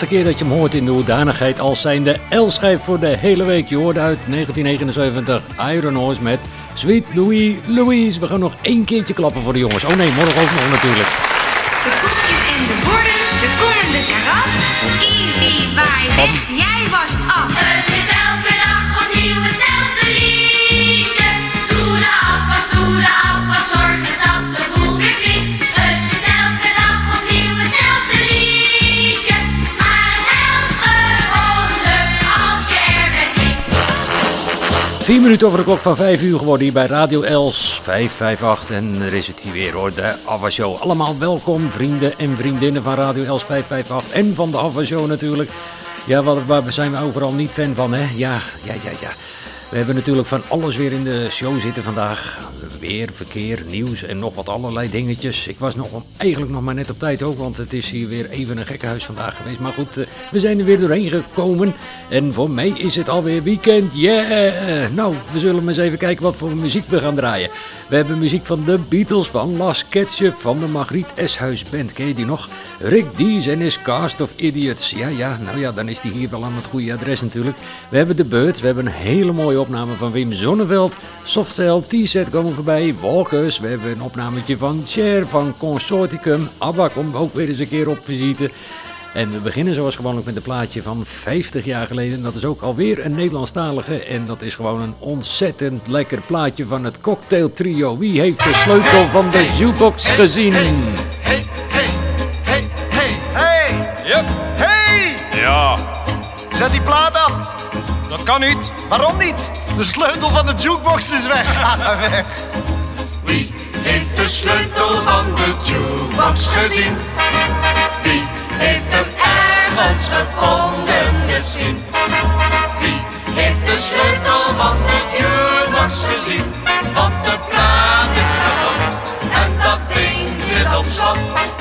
Laatste keer dat je hem hoort in de hoedanigheid als zijnde L-schijf voor de hele week. Je hoorde uit 1979 Iron Horse met Sweet Louis Louise. We gaan nog één keertje klappen voor de jongens. Oh nee, morgen ook nog natuurlijk. De koekjes en de borden, de komende karat. Ibi, waai weg, jij was af. 4 minuten over de klok van 5 uur geworden hier bij Radio Els 558. En er is het hier weer hoor, de Ava Show. Allemaal welkom, vrienden en vriendinnen van Radio Els 558 en van de Ava Show natuurlijk. Ja, waar zijn we overal niet fan van, hè? Ja, ja, ja, ja. We hebben natuurlijk van alles weer in de show zitten vandaag. Weer, verkeer, nieuws en nog wat allerlei dingetjes. Ik was nog, eigenlijk nog maar net op tijd ook, want het is hier weer even een gekkenhuis vandaag geweest. Maar goed, eh, we zijn er weer doorheen gekomen. En voor mij is het alweer weekend. Yeah! Nou, we zullen maar eens even kijken wat voor muziek we gaan draaien. We hebben muziek van de Beatles, van Las Ketchup, van de Margriet Eshuis Band. Ken je die nog? Rick Dees en his Cast of Idiots. Ja, ja, nou ja, dan is die hier wel aan het goede adres natuurlijk. We hebben de Birds, we hebben een hele mooie opname van Wim Zonneveld. Softcell, T-set komen voorbij, Walkers. We hebben een opnametje van Cher, van Consorticum. ABBA komt ook weer eens een keer op visite. En we beginnen zoals gewoonlijk met een plaatje van 50 jaar geleden. Dat is ook alweer een Nederlandstalige. En dat is gewoon een ontzettend lekker plaatje van het Cocktail Trio. Wie heeft de sleutel van de jukebox gezien? Hey, hey, hey, hey. Hey! Yep. Hey! Ja, Zet die plaat. Dat kan niet. Waarom niet? De sleutel van de jukebox is weg. Ga dan weg. de sleutel van de jukebox gezien? Wie heeft hem ergens gevonden misschien? Wie heeft de sleutel van de jukebox gezien? Want de plaat is kapot en dat ding zit op slot.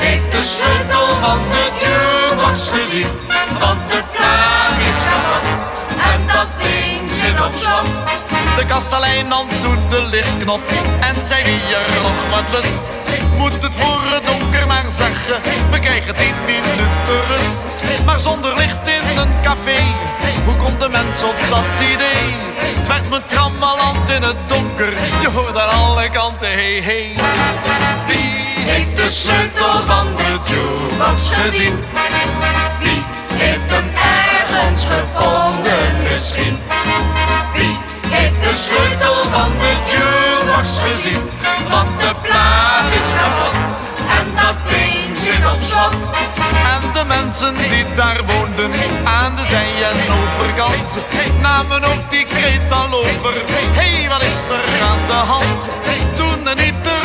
heeft de sleutel van de jukebox gezien? Want de plaat is kapot en dat ding zit op slot. De kastelein toen de lichtknop en zei wie er nog wat lust. Moet het voor het donker maar zeggen, we krijgen 10 minuten rust. Maar zonder licht in een café, hoe komt de mens op dat idee? Het werd me trammeland in het donker, je hoorde aan alle kanten hey hey. De sleutel van de jukebox gezien? Wie heeft hem ergens gevonden misschien? Wie heeft de sleutel van de jukebox gezien? Want de plaat is kapot en dat ding zit op slot. En de mensen die daar woonden aan de zij- en overkant namen ook die kreet al over. hey, wat is er aan de hand? Toen er niet dol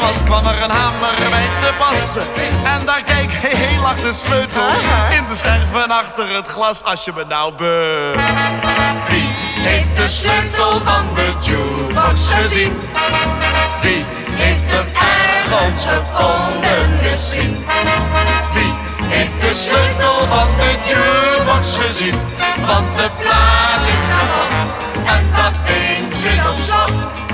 was, kwam er een hamer bij te passen. En daar kijk, hey, hey, lag de sleutel in de scherven achter het glas. Als je me nou be... Wie heeft de sleutel van de jukebox gezien? Wie heeft hem ergens gevonden misschien? Wie heeft de sleutel van de jukebox gezien? Want de plaat is kapot en dat ding zit op slot.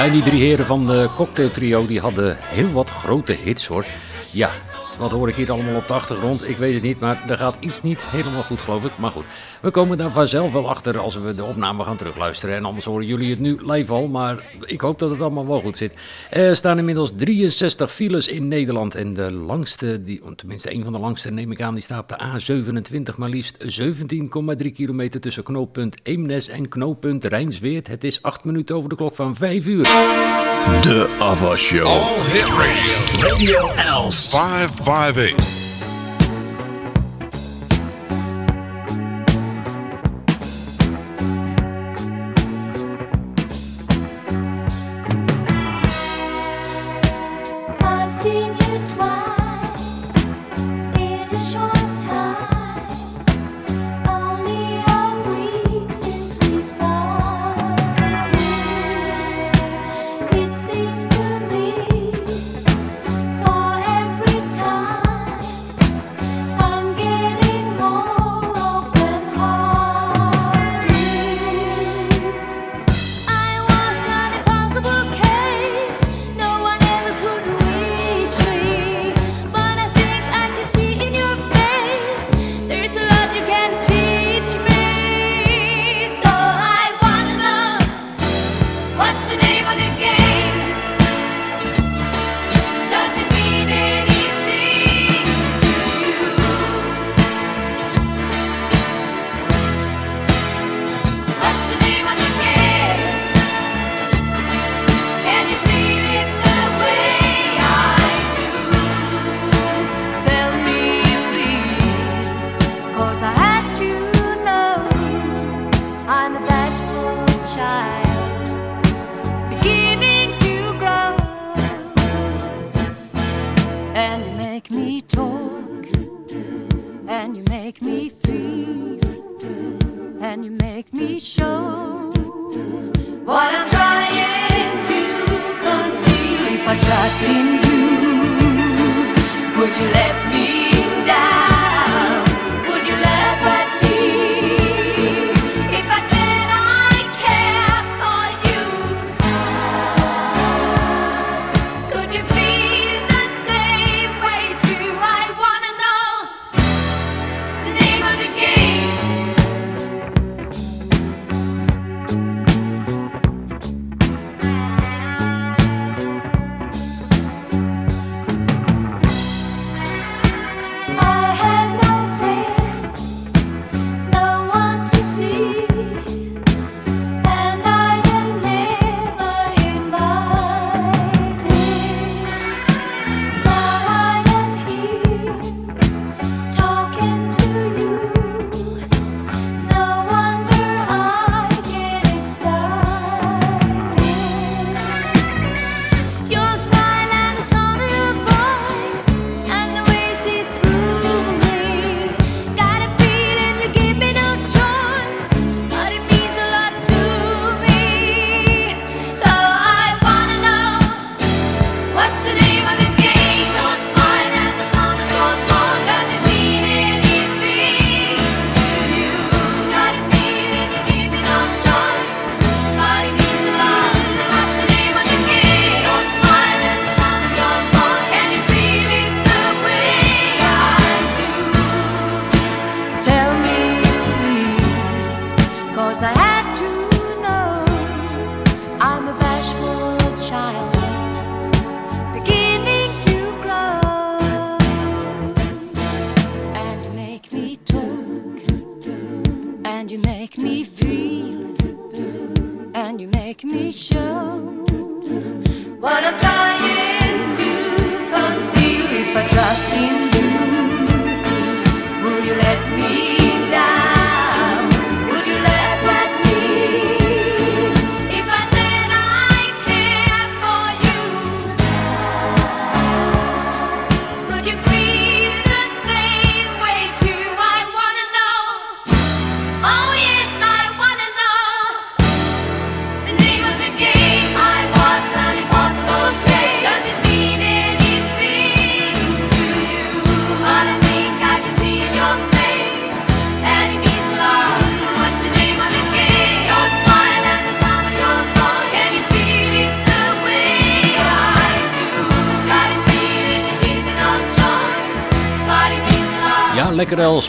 Ja, die drie heren van de cocktailtrio die hadden heel wat grote hits hoor. Ja, wat hoor ik hier allemaal op de achtergrond? Ik weet het niet, maar er gaat iets niet helemaal goed geloof ik. Maar goed, we komen daar vanzelf wel achter als we de opname gaan terugluisteren. En anders horen jullie het nu live al, maar ik hoop dat het allemaal wel goed zit. Er staan inmiddels 63 files in Nederland. En de langste, die, tenminste een van de langste neem ik aan, die staat op de A27. Maar liefst 17,3 kilometer tussen knooppunt Eemnes en knooppunt Rijnsweert. Het is 8 minuten over de klok van 5 uur. De Ava Show. All Hit Radio. Radio Els. 558.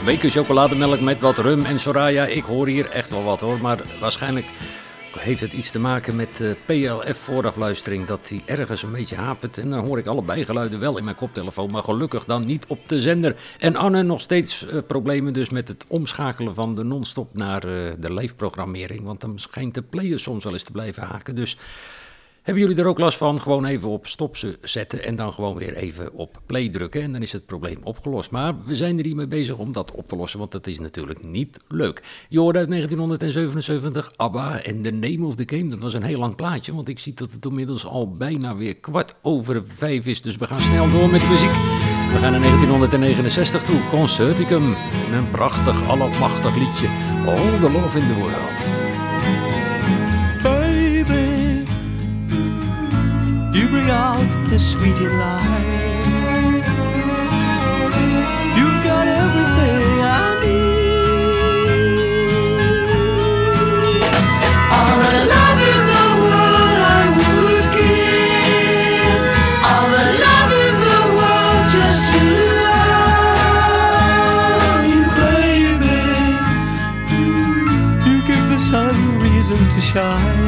Beker chocolademelk met wat rum en Soraya. Ik hoor hier echt wel wat hoor. Maar waarschijnlijk heeft het iets te maken met de PLF voorafluistering. Dat die ergens een beetje hapert. En dan hoor ik alle bijgeluiden wel in mijn koptelefoon. Maar gelukkig dan niet op de zender. En Anne nog steeds eh, problemen dus met het omschakelen van de non-stop naar eh, de live programmering. Want dan schijnt de player soms wel eens te blijven haken. Dus... Hebben jullie er ook last van? Gewoon even op stop ze- zetten en dan gewoon weer even op play drukken. En dan is het probleem opgelost. Maar we zijn er hier mee bezig om dat op te lossen, want dat is natuurlijk niet leuk. Je hoorde uit 1977 ABBA en The Name of the Game. Dat was een heel lang plaatje, want ik zie dat het inmiddels al bijna weer kwart over vijf is. Dus we gaan snel door met de muziek. We gaan naar 1969 toe, Concerticum. En een prachtig, allemachtig liedje. All the love in the world. You bring out the sweet in life. You've got everything I need. All the love in the world I would give. All the love in the world just to love you, baby. You give the sun reason to shine.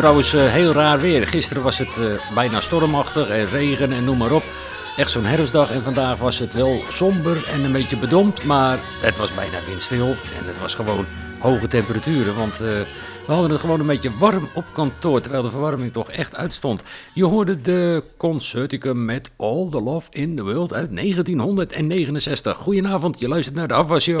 Trouwens eh, heel raar weer. Gisteren was het eh, bijna stormachtig en regen en noem maar op. Echt zo'n herfstdag en vandaag was het wel somber en een beetje bedompt. Maar het was bijna windstil en het was gewoon hoge temperaturen. Want eh, we hadden het gewoon een beetje warm op kantoor. Terwijl de verwarming toch echt uitstond. Je hoorde de Concerticum met All the Love in the World uit 1969. Goedenavond, je luistert naar de Afwasshow.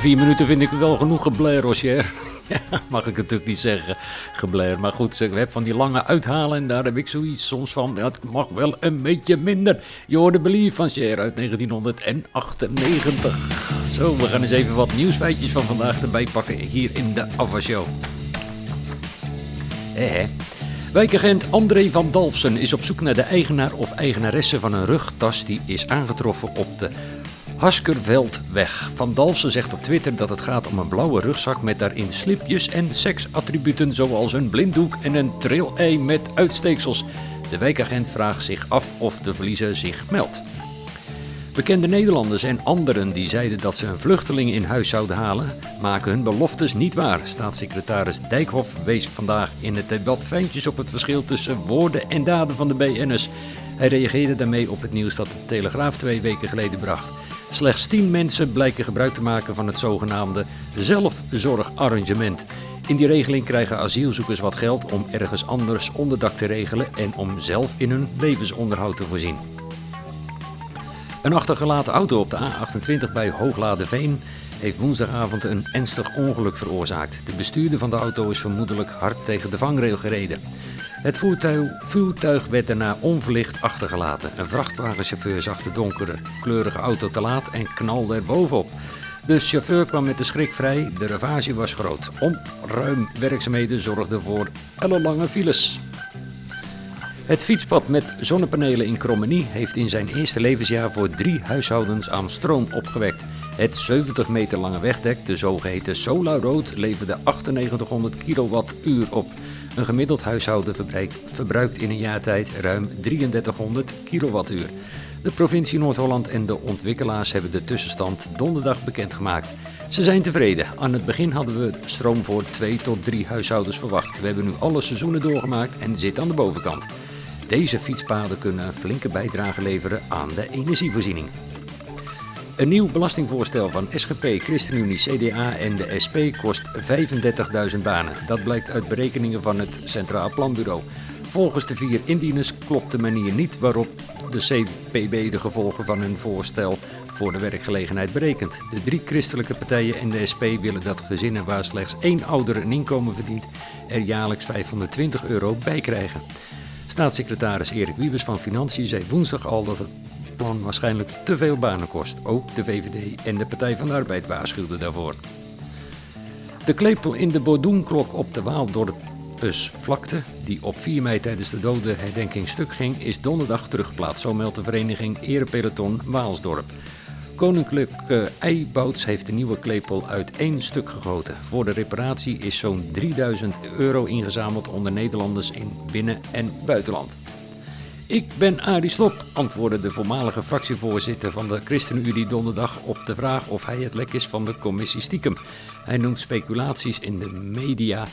Vier minuten vind ik wel genoeg geblair, Roger. Ja, mag ik natuurlijk niet zeggen, geblair. Maar goed, ik heb van die lange uithalen en daar heb ik zoiets soms van. Het mag wel een beetje minder. Je hoorde Believe van Cher uit 1998. Zo, we gaan eens even wat nieuwsfeitjes van vandaag erbij pakken hier in de Ava Show. Eh, Wijkagent André van Dalfsen is op zoek naar de eigenaar of eigenaresse van een rugtas die is aangetroffen op de Haskerveldweg. Van Dalfsen zegt op Twitter dat het gaat om een blauwe rugzak met daarin slipjes en seksattributen zoals een blinddoek en een trail-ei met uitsteeksels. De wijkagent vraagt zich af of de verliezer zich meldt. Bekende Nederlanders en anderen die zeiden dat ze een vluchteling in huis zouden halen, maken hun beloftes niet waar. Staatssecretaris Dijkhoff wees vandaag in het debat fijntjes op het verschil tussen woorden en daden van de BN'ers. Hij reageerde daarmee op het nieuws dat de Telegraaf twee weken geleden bracht. Slechts 10 mensen blijken gebruik te maken van het zogenaamde zelfzorgarrangement. In die regeling krijgen asielzoekers wat geld om ergens anders onderdak te regelen en om zelf in hun levensonderhoud te voorzien. Een achtergelaten auto op de A28 bij Hoogladeveen heeft woensdagavond een ernstig ongeluk veroorzaakt. De bestuurder van de auto is vermoedelijk hard tegen de vangrail gereden. Het voertuig, werd daarna onverlicht achtergelaten. Een vrachtwagenchauffeur zag de donkere, kleurige auto te laat en knalde er bovenop. De chauffeur kwam met de schrik vrij, de ravage was groot. Opruimwerkzaamheden zorgden voor ellenlange files. Het fietspad met zonnepanelen in Krommenie heeft in zijn eerste levensjaar voor drie huishoudens aan stroom opgewekt. Het 70 meter lange wegdek, de zogeheten Solar Road, leverde 9800 kilowattuur op. Een gemiddeld huishouden verbruikt, in een jaar tijd ruim 3300 kilowattuur. De provincie Noord-Holland en de ontwikkelaars hebben de tussenstand donderdag bekendgemaakt. Ze zijn tevreden. Aan het begin hadden we stroom voor twee tot drie huishoudens verwacht. We hebben nu alle seizoenen doorgemaakt en zitten aan de bovenkant. Deze fietspaden kunnen een flinke bijdrage leveren aan de energievoorziening. Een nieuw belastingvoorstel van SGP, ChristenUnie, CDA en de SP kost 35.000 banen. Dat blijkt uit berekeningen van het Centraal Planbureau. Volgens de vier indieners klopt de manier niet waarop de CPB de gevolgen van hun voorstel voor de werkgelegenheid berekent. De drie christelijke partijen en de SP willen dat gezinnen waar slechts één ouder een inkomen verdient er jaarlijks 520 euro bij krijgen. Staatssecretaris Erik Wiebes van Financiën zei woensdag al dat het plan waarschijnlijk te veel banen kost. Ook de VVD en de Partij van de Arbeid waarschuwden daarvoor. De klepel in de Bordoenklok op de Waaldorpusvlakte, die op 4 mei tijdens de dodenherdenking stuk ging, is donderdag teruggeplaatst. Zo meldt de vereniging Erepeloton Waalsdorp. Koninklijke Eibouts heeft de nieuwe klepel uit één stuk gegoten. Voor de reparatie is zo'n 3000 euro ingezameld onder Nederlanders in binnen- en buitenland. Ik ben Arie Slop, antwoordde de voormalige fractievoorzitter van de ChristenUnie donderdag op de vraag of hij het lek is van de commissie Stiekem. Hij noemt speculaties in de media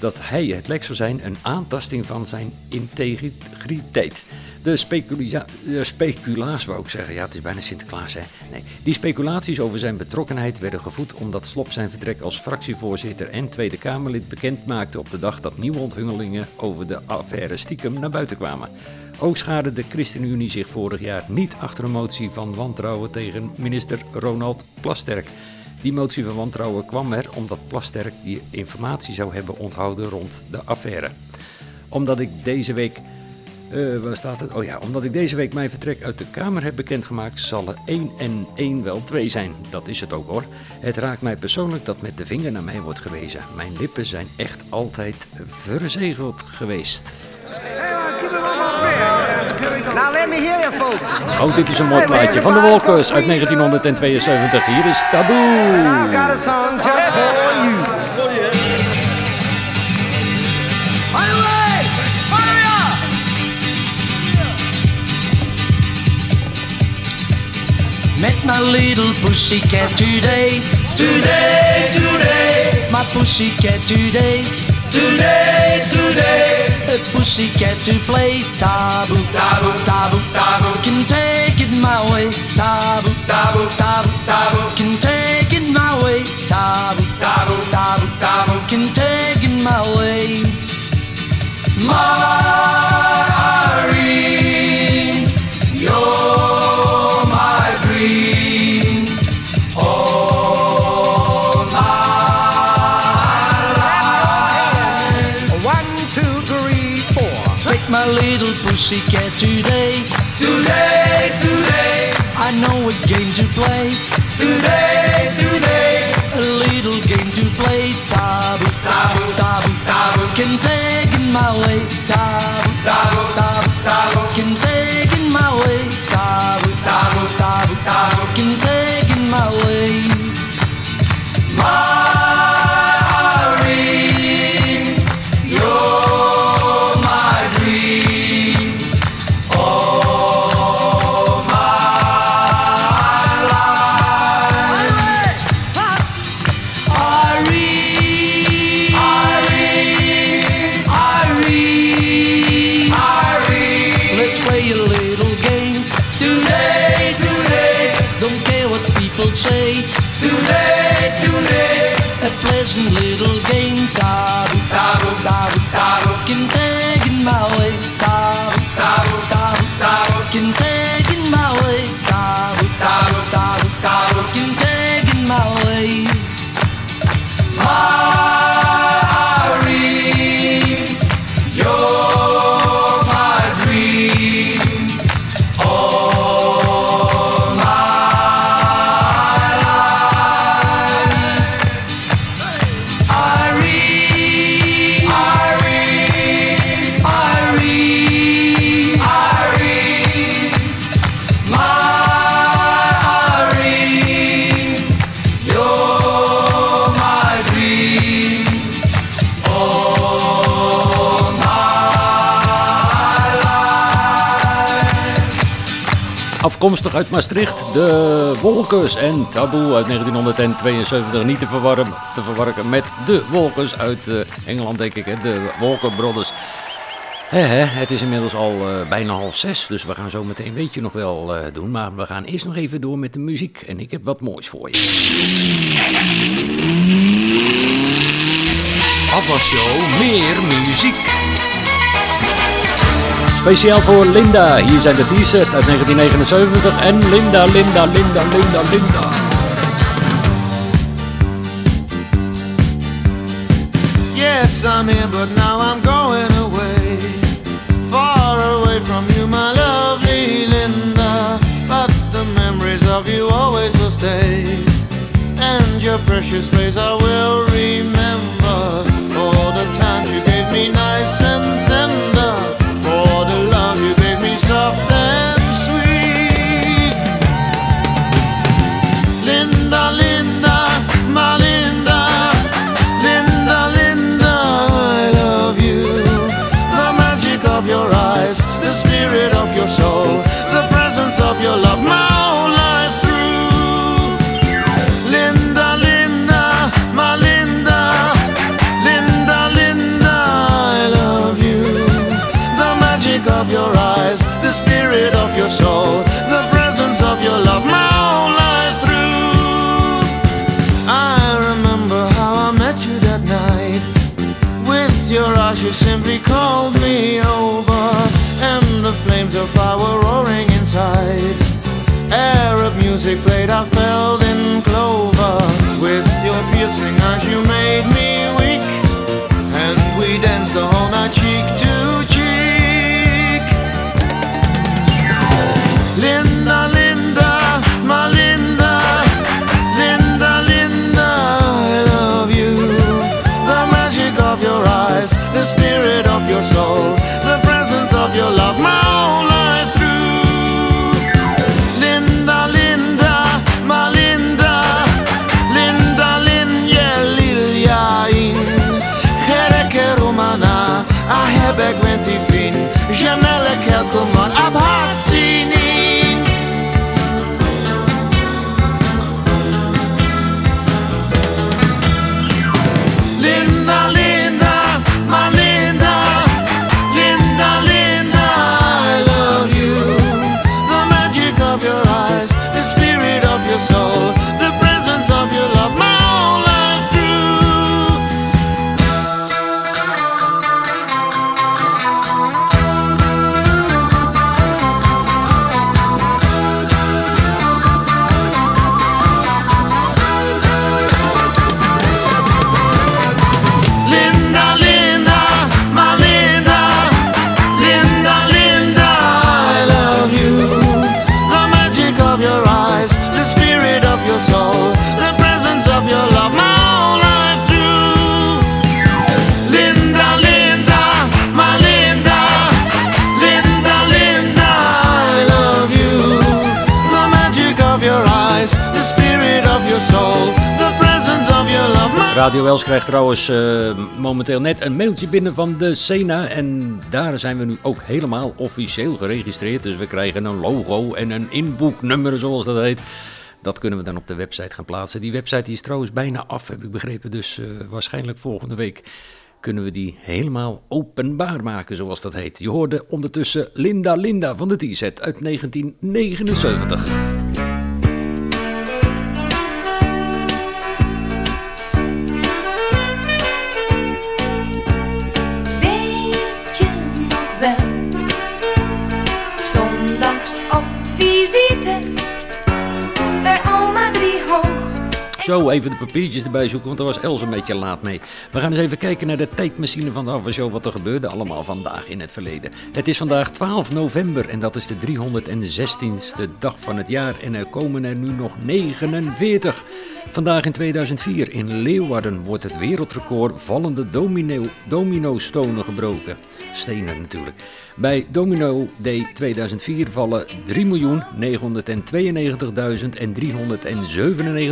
dat hij het lek zou zijn een aantasting van zijn integriteit. De, speculia de speculaas, wou ik zeggen, ja het is bijna Sinterklaas hè. Nee, die speculaties over zijn betrokkenheid werden gevoed omdat Slop zijn vertrek als fractievoorzitter en Tweede Kamerlid bekend maakte op de dag dat nieuwe onthulingen over de affaire stiekem naar buiten kwamen. Ook schaarde de ChristenUnie zich vorig jaar niet achter een motie van wantrouwen tegen minister Ronald Plasterk. Die motie van wantrouwen kwam er omdat Plasterk die informatie zou hebben onthouden rond de affaire. Omdat ik deze week. eh, waar staat het? Oh ja, omdat ik deze week mijn vertrek uit de Kamer heb bekendgemaakt, zal er 1 en 1 wel 2 zijn. Dat is het ook hoor. Het raakt mij persoonlijk dat met de vinger naar mij wordt gewezen. Mijn lippen zijn echt altijd verzegeld geweest. Now let me hear you, folks. Oh, dit is een mooi plaatje van de Walkers uit 1972. Hier is I've Taboe. got a song just for you. Met my little pussycat today, today, today. My pussycat today, today, today. A pussycat to play taboo, taboo, taboo, taboo. Can take it my way, taboo, taboo, taboo, taboo. Can take it my way, taboo, taboo, taboo, taboo. Can take it my way. Maureen, little pussycat today. Today, today. I know a game to play. Today, today. A little game to play. Taboo, taboo, taboo, taboo. Can take it my way. Taboo, Afkomstig uit Maastricht, de Wolkers en Taboe uit 1972. Niet te verwarren, te verwarren met de Wolkers uit eh, Engeland, denk ik. Hè? De Walker Brothers. Het is inmiddels al eh, bijna half zes, dus we gaan zo meteen weet je nog wel eh, doen. Maar we gaan eerst nog even door met de muziek. En ik heb wat moois voor je. Afwasshow, meer muziek. Speciaal voor Linda. Hier zijn de T-set uit 1979. En Linda, Linda, Linda, Linda, Linda. Yes, I'm here, but now I'm going away. Far away from you, my lovely Linda. But the memories of you always will stay. And your precious face I will remember. For the times you gave me nice and of your Radio Els krijgt trouwens eh, momenteel net een mailtje binnen van de Sena. En daar zijn we nu ook helemaal officieel geregistreerd. Dus we krijgen een logo en een inboeknummer, zoals dat heet. Dat kunnen we dan op de website gaan plaatsen. Die website die is trouwens bijna af, heb ik begrepen. Dus eh, waarschijnlijk volgende week kunnen we die helemaal openbaar maken, zoals dat heet. Je hoorde ondertussen Linda Linda van de T-set uit 1979. Zo, even de papiertjes erbij zoeken, want daar was Els een beetje laat mee. We gaan eens even kijken naar de tijdmachine van de Avashow, wat er gebeurde allemaal vandaag in het verleden. Het is vandaag 12 november en dat is de 316ste dag van het jaar en er komen er nu nog 49. Vandaag in 2004 in Leeuwarden wordt het wereldrecord vallende domino, domino-stonen gebroken. Stenen natuurlijk. Bij Domino Day 2004 vallen 3.992.397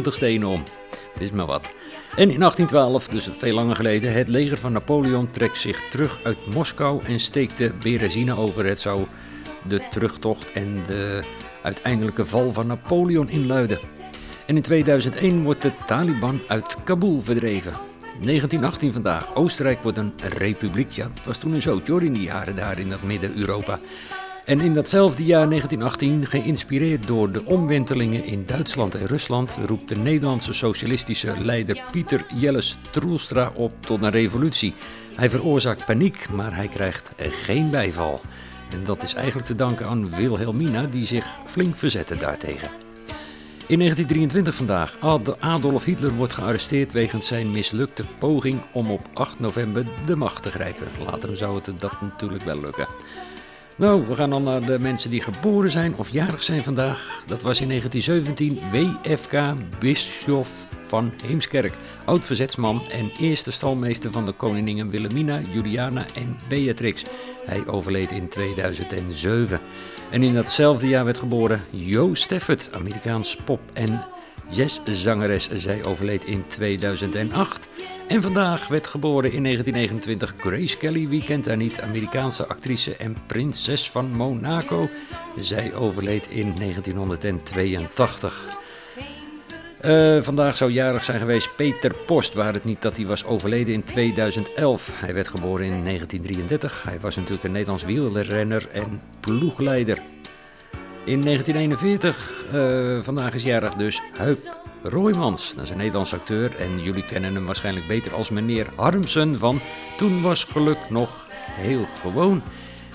stenen om. Het is maar wat. En in 1812, dus veel langer geleden, het leger van Napoleon trekt zich terug uit Moskou en steekt de Berezina over. Het zou de terugtocht en de uiteindelijke val van Napoleon inluiden. En in 2001 wordt de Taliban uit Kabul verdreven. 1918 vandaag. Oostenrijk wordt een republiek. Ja, het was toen een zootje hoor in die jaren daar in dat Midden-Europa. En in datzelfde jaar 1918, geïnspireerd door de omwentelingen in Duitsland en Rusland, roept de Nederlandse socialistische leider Pieter Jelles Troelstra op tot een revolutie. Hij veroorzaakt paniek, maar hij krijgt geen bijval. En dat is eigenlijk te danken aan Wilhelmina, die zich flink verzette daartegen. In 1923 vandaag. Ad- Adolf Hitler wordt gearresteerd wegens zijn mislukte poging om op 8 november de macht te grijpen. Later zou het dat natuurlijk wel lukken. Nou, we gaan dan naar de mensen die geboren zijn of jarig zijn vandaag. Dat was in 1917 WFK Bischof van Heemskerk, oud-verzetsman en eerste stalmeester van de koninginnen Wilhelmina, Juliana en Beatrix. Hij overleed in 2007. En in datzelfde jaar werd geboren Jo Steffert, Amerikaans pop- en jazzzangeres. Zij overleed in 2008. En vandaag werd geboren in 1929 Grace Kelly, wie kent haar niet, Amerikaanse actrice en prinses van Monaco. Zij overleed in 1982. Eh, vandaag zou jarig zijn geweest Peter Post, waar het niet dat hij was overleden in 2011. Hij werd geboren in 1933. Hij was natuurlijk een Nederlands wielrenner en ploegleider. In 1941, eh, vandaag is jarig dus Huip Roymans. Dat is een Nederlands acteur en jullie kennen hem waarschijnlijk beter als meneer Harmsen van Toen was geluk nog heel gewoon.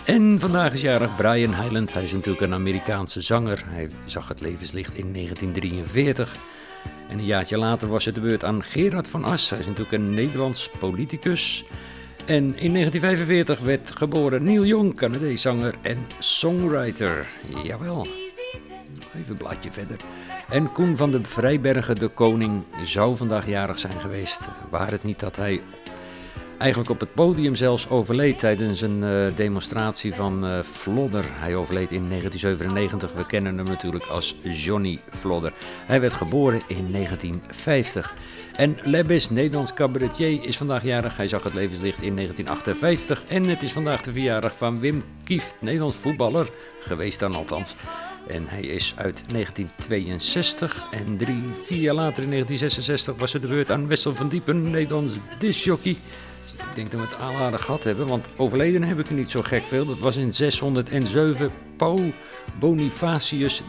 En vandaag is jarig Brian Hyland. Hij is natuurlijk een Amerikaanse zanger. Hij zag het levenslicht in 1943. En een jaartje later was het de beurt aan Gerard van As. Hij is natuurlijk een Nederlands politicus. En in 1945 werd geboren Neil Young, Canadees zanger en songwriter. Jawel. Even een blaadje verder. En Koen van de Vrijbergen, de koning, zou vandaag jarig zijn geweest. Waar het niet dat hij eigenlijk op het podium zelfs overleed tijdens een eh, demonstratie van eh Flodder. Hij overleed in 1997. We kennen hem natuurlijk als Johnny Flodder. Hij werd geboren in 1950. En Lebes, Nederlands cabaretier, is vandaag jarig. Hij zag het levenslicht in 1958. En het is vandaag de verjaardag van Wim Kieft, Nederlands voetballer. Geweest dan althans. En hij is uit 1962. En drie, vier jaar later, in 1966, was het de beurt aan Wessel van Diepen, Nederlands discjockey. Ik denk dat we het aardig gehad hebben, want overleden heb ik er niet zo gek veel. Dat was in 607 Paul Bonifacius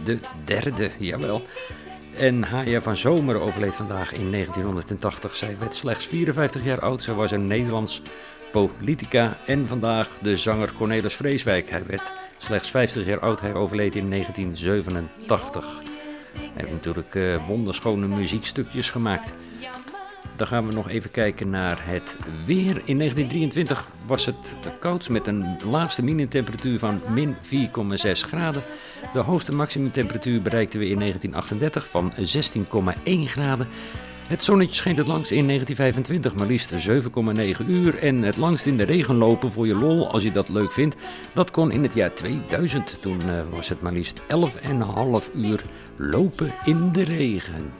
derde, jawel. En Haya van Zomer overleed vandaag in 1980. Zij werd slechts 54 jaar oud. Zij was een Nederlands politica. En vandaag de zanger Cornelis Vreeswijk. Hij werd slechts 50 jaar oud. Hij overleed in 1987. Hij heeft natuurlijk eh, wonderschone muziekstukjes gemaakt. Dan gaan we nog even kijken naar het weer. In 1923 was het te koud met een laagste minimumtemperatuur van min 4,6 graden. De hoogste maximumtemperatuur bereikten we in 1938 van 16,1 graden. Het zonnetje scheen het langst in 1925, maar liefst 7,9 uur. En het langst in de regen lopen voor je lol, als je dat leuk vindt. Dat kon in het jaar 2000. Toen eh, was het maar liefst 11,5 uur lopen in de regen.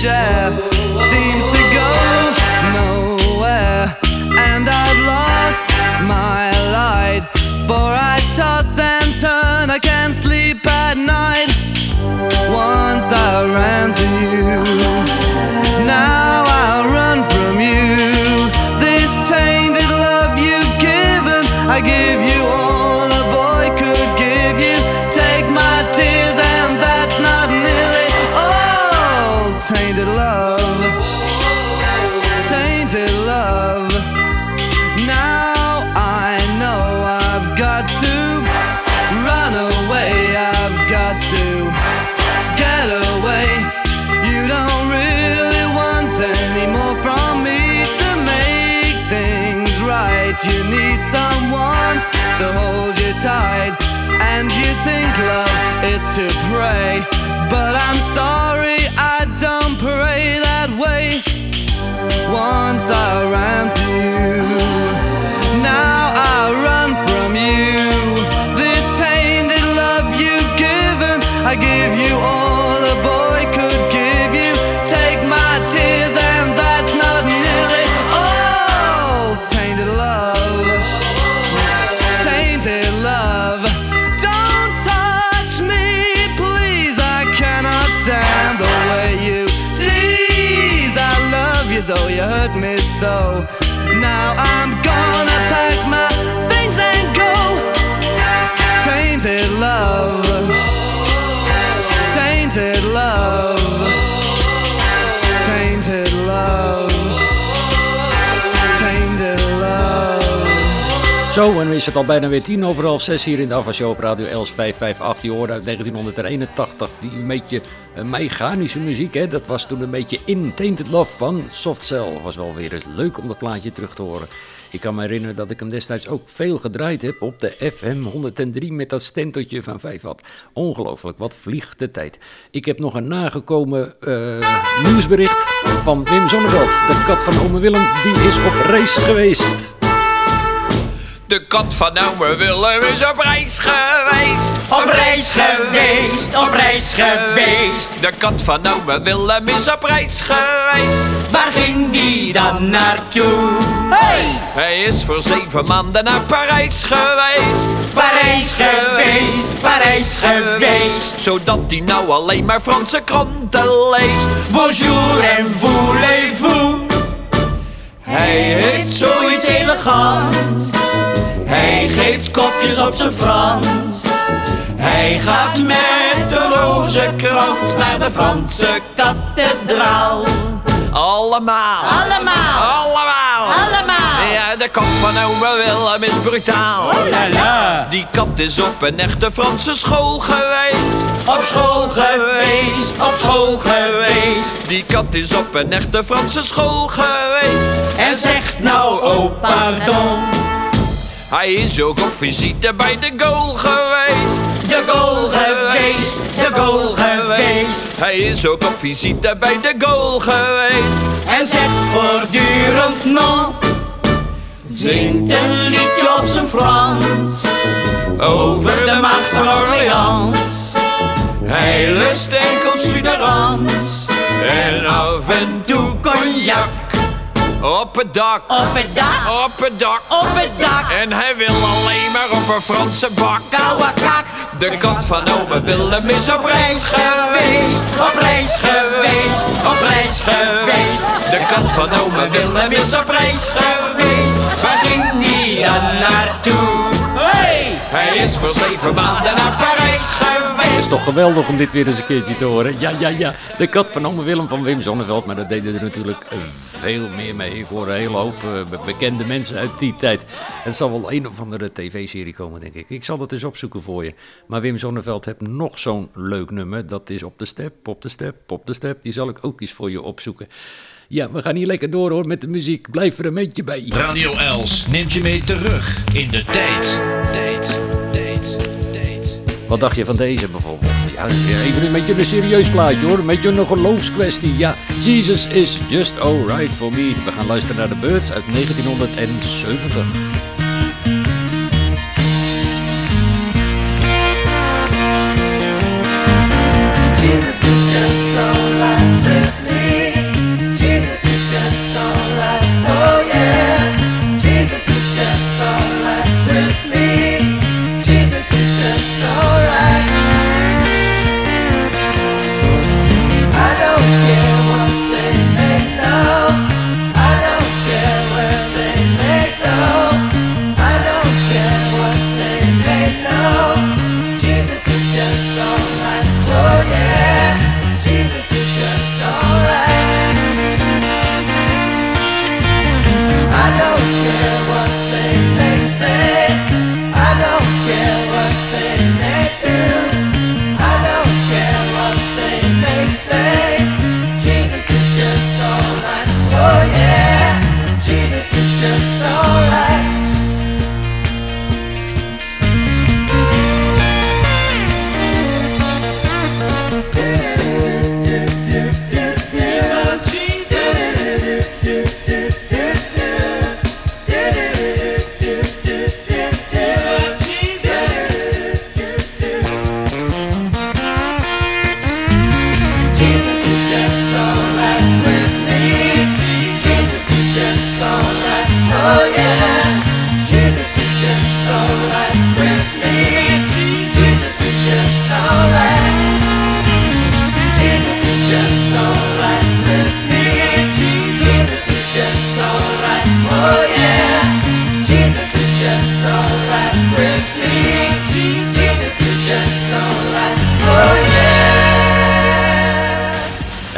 share seems to go nowhere. And I've lost my light, for I toss and turn, I can't sleep at night. Once I ran to you, now I run from you. This tainted love you've given, I give you all. To hold you tight. And you think love is to pray. But I'm sorry, I don't pray that way. Once I ran to you, now Zo, en is het al bijna weer tien over half zes hier in de Ava Show op Radio Els 558. Je hoorde uit 1981 die een beetje eh, mechanische muziek. Hè? Dat was toen een beetje in Tainted Love van Soft Cell. Was wel weer eens leuk om dat plaatje terug te horen. Ik kan me herinneren dat ik hem destijds ook veel gedraaid heb op de FM 103 met dat stenteltje van 5 watt. Ongelooflijk, wat vliegt de tijd. Ik heb nog een nagekomen eh, nieuwsbericht van Wim Zonneveld. De kat van ome Willem, die is op reis geweest. De kat van oude Willem is op reis geweest. Op reis geweest, op reis geweest. De kat van oude Willem is op reis geweest. Waar ging die dan naartoe? Hey! Hij is voor zeven maanden naar Parijs geweest. Parijs geweest, Parijs geweest. Zodat hij nou alleen maar Franse kranten leest. Bonjour en voulez-vous. Hij heeft Zoiets elegants. Hij geeft kopjes op zijn Frans. Hij gaat met de rozenkrans naar de Franse kathedraal. Allemaal. Allemaal. Allemaal. Allemaal. Ja, de kat van ome Willem is brutaal. Oh la la. Die kat is op een echte Franse school geweest. Op school geweest, op school geweest. Die kat is op een echte Franse school geweest. En zegt nou, oh pardon. Hij is ook op visite bij de goal geweest. De goal geweest, de goal geweest. Hij is ook op visite bij de goal geweest. En zegt voortdurend non. Zingt een liedje op zijn Frans. Over de macht van Orleans. Hij lust enkel suderans. En af en toe cognac. Op het dak. Op het dak. Op het dak. Op het dak. En hij wil alleen maar op een Franse bak. Kouwakak. De kat van ome Willem is op reis geweest. Op reis geweest, op reis geweest. De kat van ome Willem is op reis geweest. Waar ging die dan naartoe? Hey! Hij is voor zeven maanden naar Parijs geweest. Is toch geweldig om dit weer eens een keertje te horen. Ja, ja, ja. De kat van ome Willem van Wim Zonneveld. Maar dat deden er natuurlijk veel meer mee. Ik hoor een hele hoop eh, be- bekende mensen uit die tijd. Het zal wel een of andere tv-serie komen, denk ik. Ik zal dat eens opzoeken voor je. Maar Wim Zonneveld heeft nog zo'n leuk nummer. Dat is op de step, op de step, op de step. Die zal ik ook eens voor je opzoeken. Ja, we gaan hier lekker door hoor met de muziek. Blijf er een beetje bij. Radio Els neemt je mee terug in de tijd. Wat dacht je van deze bijvoorbeeld? Ja, even een beetje een serieus plaatje hoor. Een beetje een geloofskwestie. Ja, Jesus is just alright for me. We gaan luisteren naar de Birds uit 1970.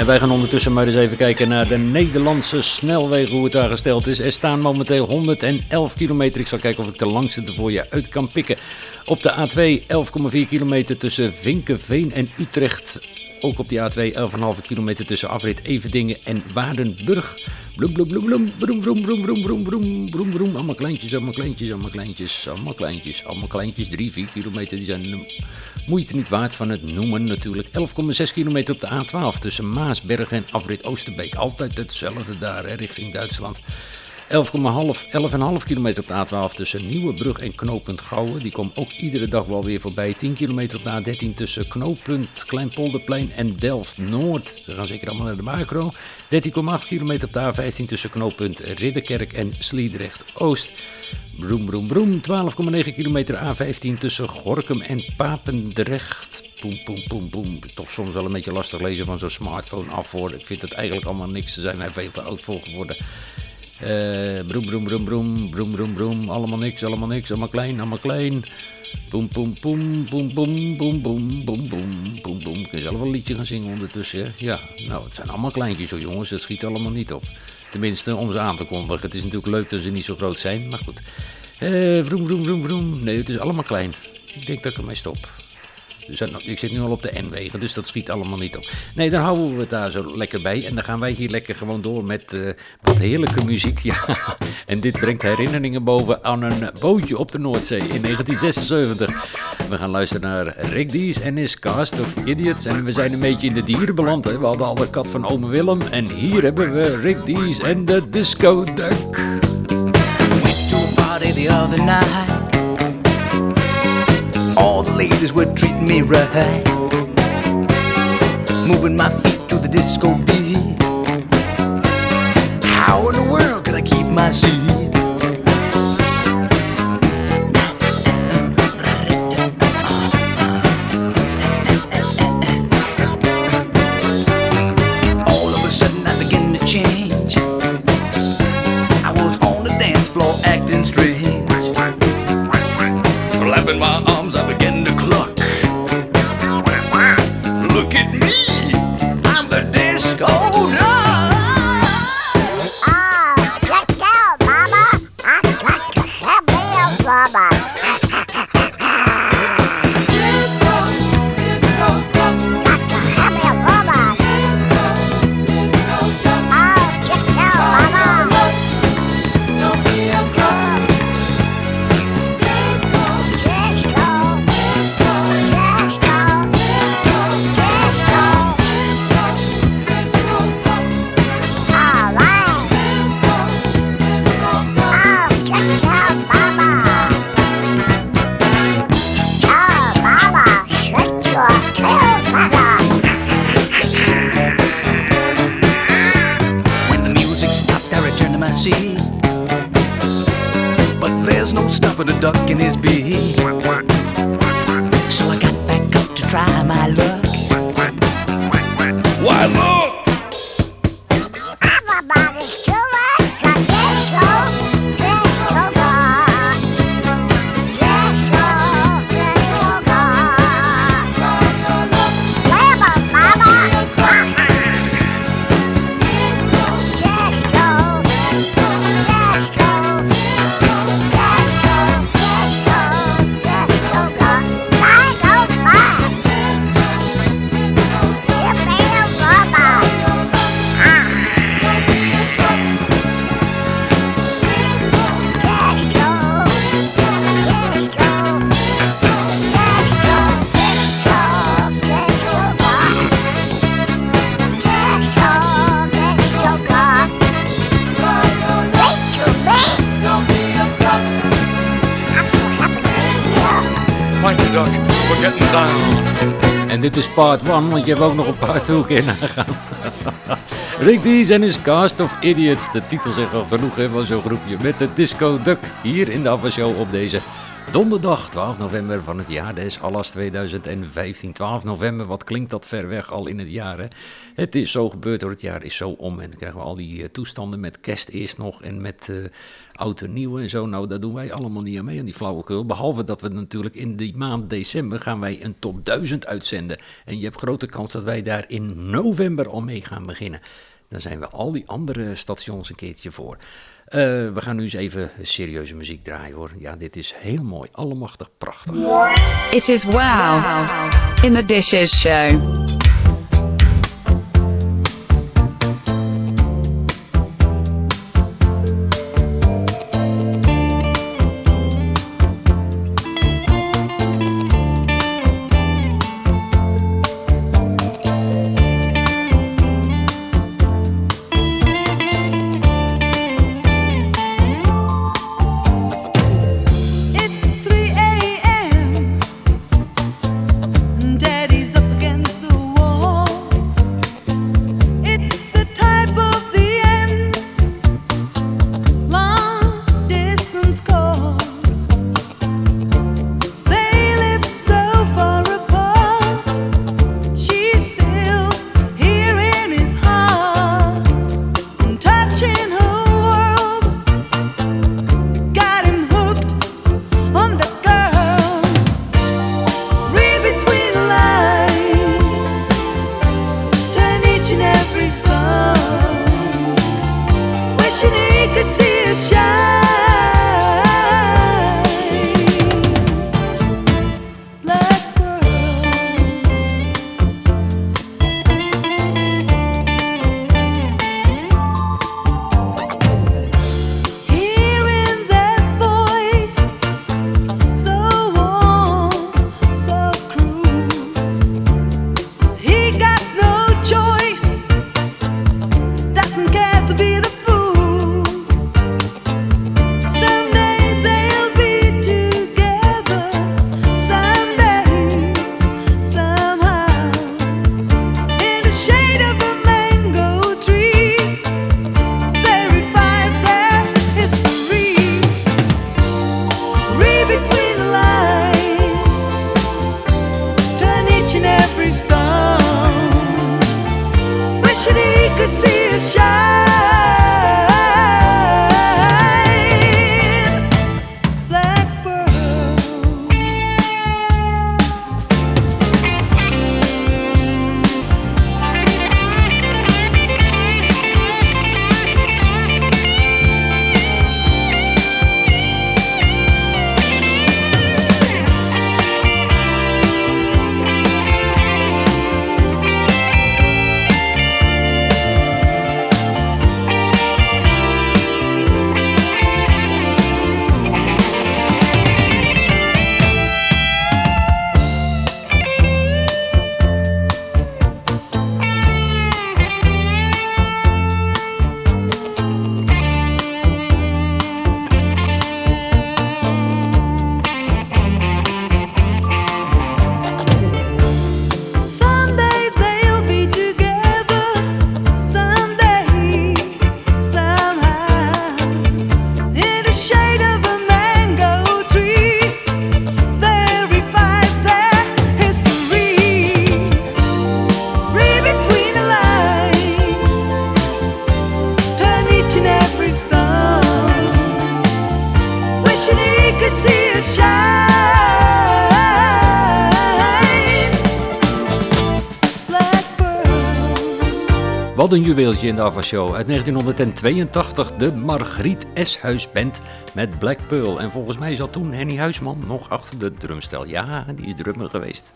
Wij gaan ondertussen maar eens even kijken naar de Nederlandse snelwegen, hoe het daar gesteld is. Er staan momenteel 111 kilometer. Ik zal kijken of ik de langste er voor je uit kan pikken. Op de A2 11,4 kilometer tussen Vinkenveen en Utrecht. Ook op die A2 11,5 kilometer tussen afrit Everdingen en Waardenburg. Bloem, bloem, bloem, bloem, broem, broem, broem, broem, broem, broem, broem, broem. Allemaal kleintjes, allemaal kleintjes, allemaal kleintjes, allemaal kleintjes, allemaal kleintjes. 3, 4 kilometer, die zijn de moeite niet waard van het noemen natuurlijk. 11,6 kilometer op de A12 tussen Maasberg en afrit Oosterbeek. Altijd hetzelfde daar, hè, richting Duitsland. 11,5 11,5 kilometer op de A12 tussen Nieuwebrug en knooppunt Gouwen. Die komt ook iedere dag wel weer voorbij. 10 kilometer op de A13 tussen knooppunt Kleinpolderplein en Delft-Noord. Ze gaan zeker allemaal naar de macro. 13,8 kilometer op de A15 tussen knooppunt Ridderkerk en Sliedrecht-Oost. Broem, broem, broem. 12,9 kilometer A15 tussen Gorkum en Papendrecht. Poem, poem, poem, poem. Toch soms wel een beetje lastig lezen van zo'n smartphone af hoor. Ik vind het eigenlijk allemaal niks. Ze zijn er veel te oud voor geworden. Eh, broem, broem, broem, broem, broem, broem. Allemaal niks, allemaal niks, allemaal klein, allemaal klein. Boem, boem, boem, boem, boem, boem, boem, boem, boem, boem, boem. Kun zelf een liedje gaan zingen ondertussen? Ja, nou, het zijn allemaal kleintjes hoor, jongens. Dat schiet allemaal niet op. Tenminste, om ze aan te kondigen. Het is natuurlijk leuk dat ze niet zo groot zijn, maar goed. Eh, vroom, vroom, vroom, vroom. Nee, het is allemaal klein. Ik denk dat ik ermee stop. Dus ik zit nu al op de N-wegen, dus dat schiet allemaal niet op. Nee, dan houden we het daar zo lekker bij. En dan gaan wij hier lekker gewoon door met eh, wat heerlijke muziek. Ja, en dit brengt herinneringen boven aan een bootje op de Noordzee in 1976. We gaan luisteren naar Rick Dees en his cast of idiots. En we zijn een beetje in de dieren beland. We hadden al de kat van ome Willem. En hier hebben we Rick Dees en de Disco Duck. party the other night. All the ladies were treating me right. Moving my feet to the disco beat. How in the world could I keep my seat? Dit is part 1, want je hebt ook nog een part 2 keer. Rick Dees en his cast of idiots. De titel zegt al genoeg hè, van zo'n groepje. Met de Disco Duck hier in de Show op deze Donderdag 12 november van het jaar des Allas 2015. 12 november, wat klinkt dat ver weg al in het jaar. Hè? Het is zo gebeurd door het jaar, is zo om. En dan krijgen we al die eh, toestanden met kerst eerst nog en met eh oud en nieuw en zo. Nou, daar doen wij allemaal niet aan mee aan die flauwekul. Behalve dat we natuurlijk in die maand december gaan wij een top 1000 uitzenden. En je hebt grote kans dat wij daar in november al mee gaan beginnen. Dan zijn we al die andere stations een keertje voor. Eh, we gaan nu eens even serieuze muziek draaien hoor. Ja, dit is heel mooi. Allemachtig prachtig. It is wow in the Dishes Show. In de Ava Show uit 1982. De Margriet Eshuis Band met Black Pearl. En volgens mij zat toen Henny Huisman nog achter de drumstel. Ja, die is drummer geweest.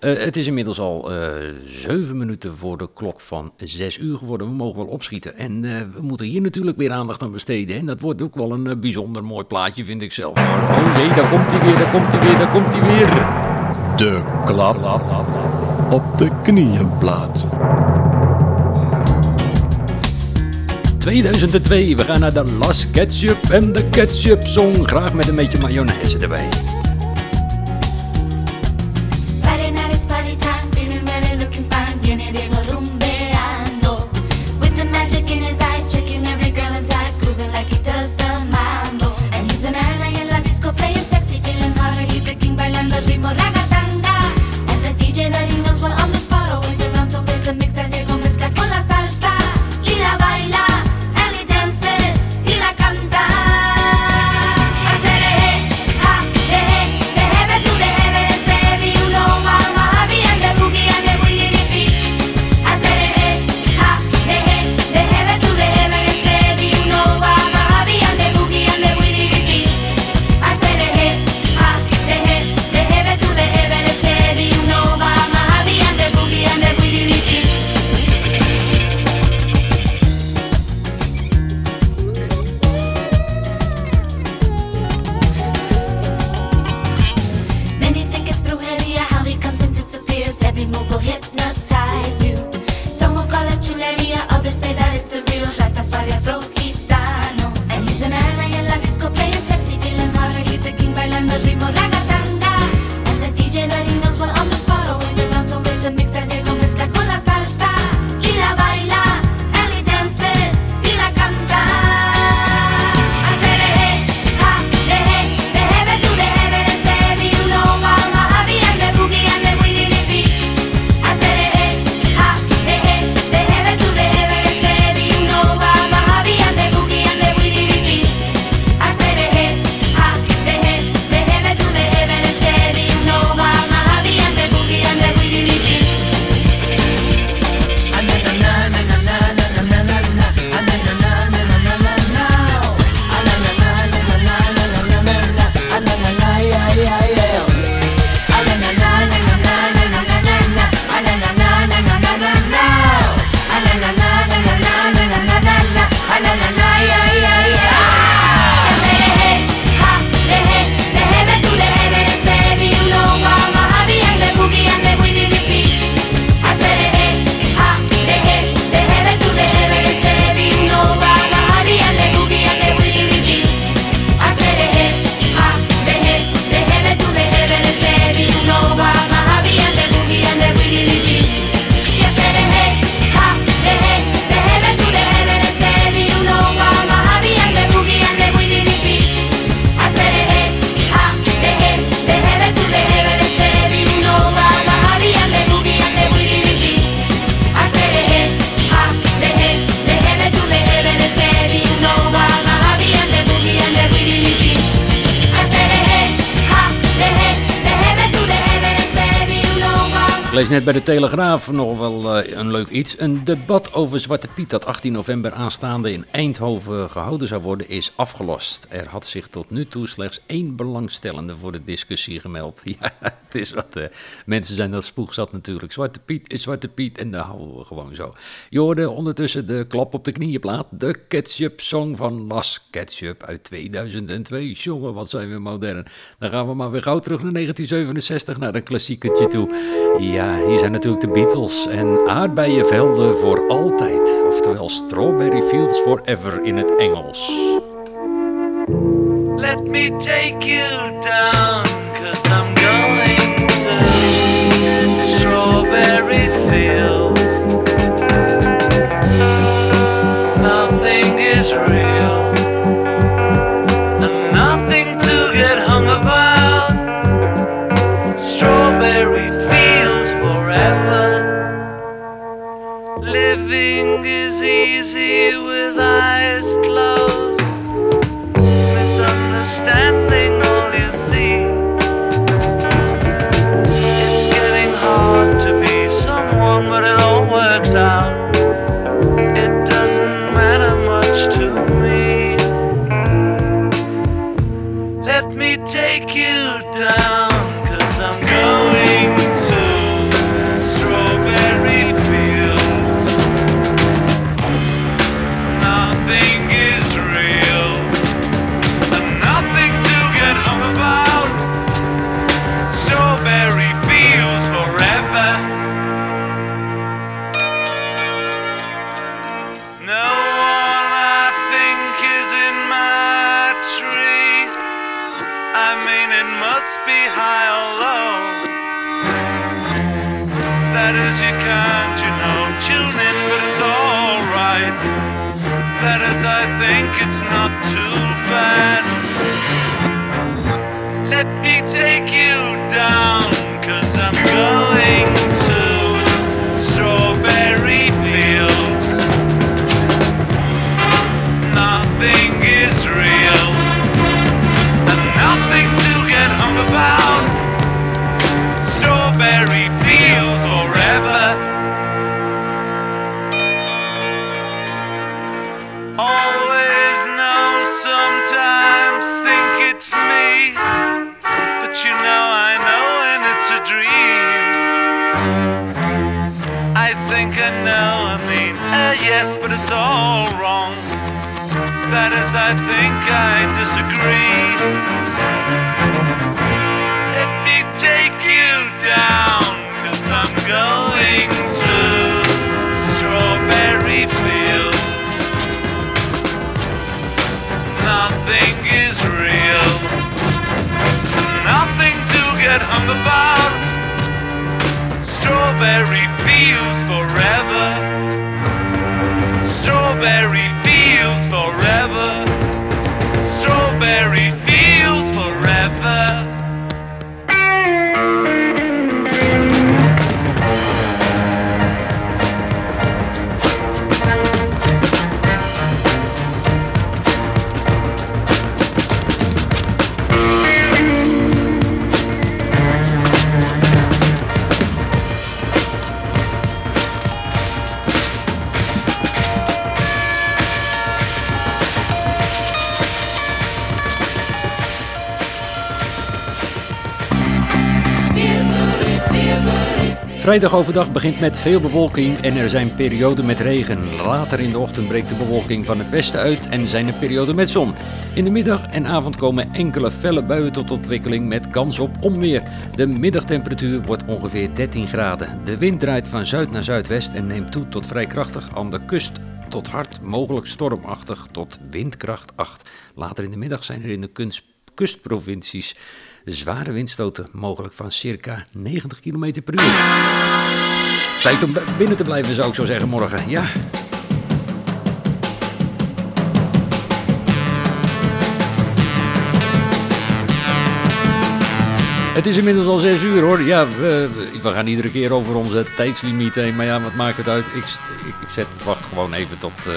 Eh, het is inmiddels al eh, zeven minuten voor de klok van zes uur geworden. We mogen wel opschieten. En eh, we moeten hier natuurlijk weer aandacht aan besteden. En dat wordt ook wel een bijzonder mooi plaatje, vind ik zelf. Oh jee, daar komt hij weer, daar komt hij weer, daar komt hij weer. De klap op de knieënplaat. 2002, we gaan naar de Las Ketchup en de Ketchup Song. Graag met een beetje mayonaise erbij. Lees net bij de Telegraaf nog wel eh, een leuk iets. Een debat over Zwarte Piet dat 18 november aanstaande in Eindhoven gehouden zou worden is afgelost. Er had zich tot nu toe slechts één belangstellende voor de discussie gemeld. Ja, is wat. eh, mensen zijn dat spoegzat natuurlijk. Zwarte Piet is Zwarte Piet en daar houden we gewoon zo. Je hoorde ondertussen de klap op de knieënplaat. De Ketchup Song van Las Ketchup uit 2002. Jongen, wat zijn we modern. Dan gaan we maar weer gauw terug naar 1967, naar een klassiekertje toe. Ja, hier zijn natuurlijk de Beatles en aardbeienvelden voor altijd. Oftewel Strawberry Fields Forever in het Engels. Let me take you down, Strawberry Vrijdag overdag begint met veel bewolking en er zijn perioden met regen. Later in de ochtend breekt de bewolking van het westen uit en zijn er perioden met zon. In de middag en avond komen enkele felle buien tot ontwikkeling met kans op onweer. De middagtemperatuur wordt ongeveer 13 graden. De wind draait van zuid naar zuidwest en neemt toe tot vrij krachtig aan de kust tot hard, mogelijk stormachtig tot windkracht 8. Later in de middag zijn er in de kustprovincies zware windstoten, mogelijk van circa 90 km per uur. Tijd om binnen te blijven, zou ik zo zeggen, morgen. Ja. Het is inmiddels al 6 uur hoor. Ja, we, we gaan iedere keer over onze tijdslimiet heen. Maar ja, wat maakt het uit? Ik, ik, zet, wacht gewoon even tot, eh,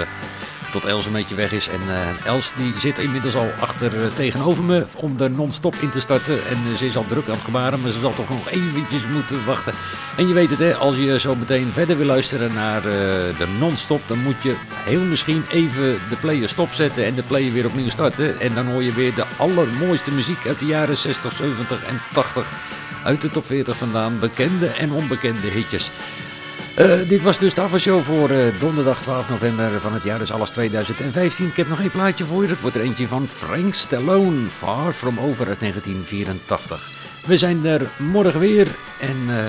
tot Els een beetje weg is. En eh, Els die zit inmiddels al achter eh, tegenover me om de non-stop in te starten. En eh, ze is al druk aan het gebaren, maar ze zal toch nog eventjes moeten wachten. En je weet het hè, als je zo meteen verder wil luisteren naar de non-stop, dan moet je heel misschien even de player stopzetten en de player weer opnieuw starten. En dan hoor je weer de allermooiste muziek uit de jaren 60, 70 en 80 uit de top 40 vandaan. Bekende en onbekende hitjes. Eh, dit was dus de afwasshow voor eh, donderdag 12 november van het jaar, dus alles 2015. Ik heb nog één plaatje voor je, dat wordt er eentje van Frank Stallone, Far From Over uit 1984. We zijn er morgen weer en eh,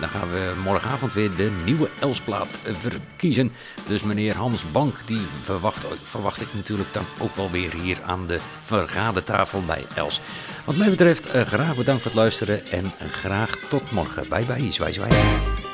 dan gaan we morgenavond weer de nieuwe Elsplaat verkiezen. Dus meneer Hans Bank, die verwacht, verwacht ik natuurlijk dan ook wel weer hier aan de vergadertafel bij Els. Wat mij betreft, graag bedankt voor het luisteren en graag tot morgen. Bye bye, zwaai.